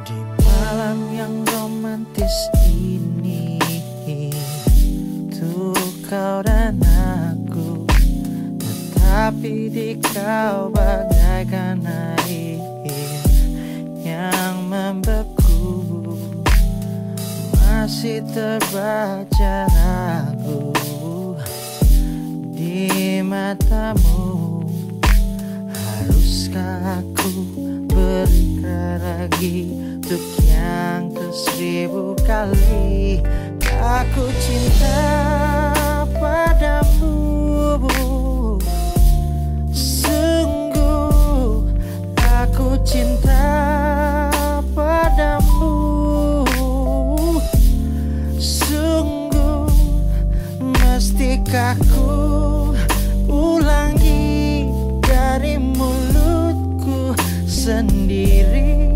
Di malam yang romantis ini. Tuh kau dan aku Tetapi di kau bagaikan air Yang membeku. Masih terbaca ragu Di matamu. Haruskah aku berikan lagi Untuk yang ke seribu kali. Aku cinta padamu Sungguh aku cinta padamu. Sungguh mestikah ku ulangi dari mulutku sendiri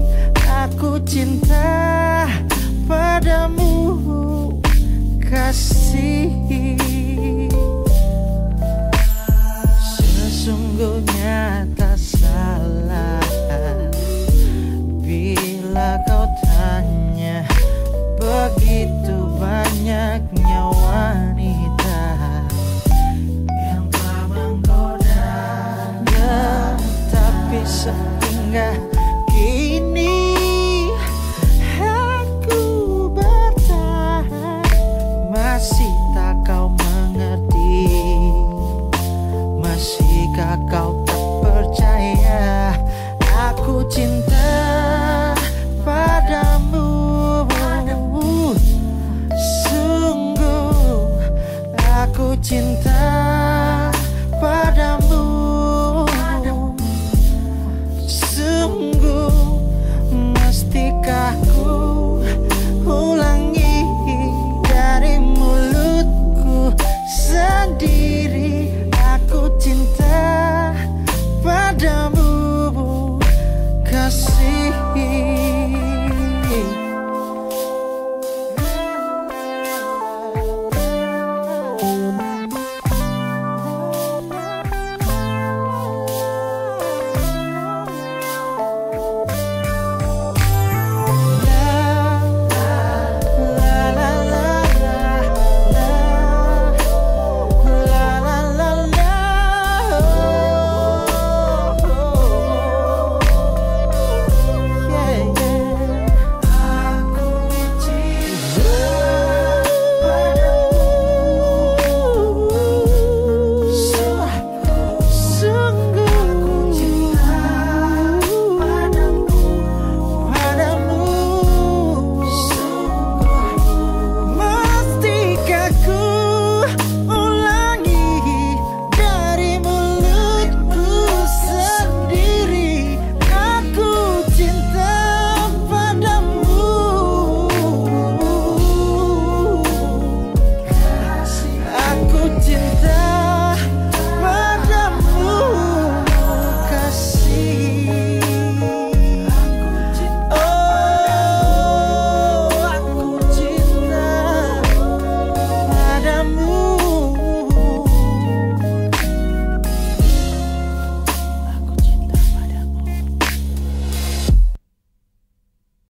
something I ketika ku ulang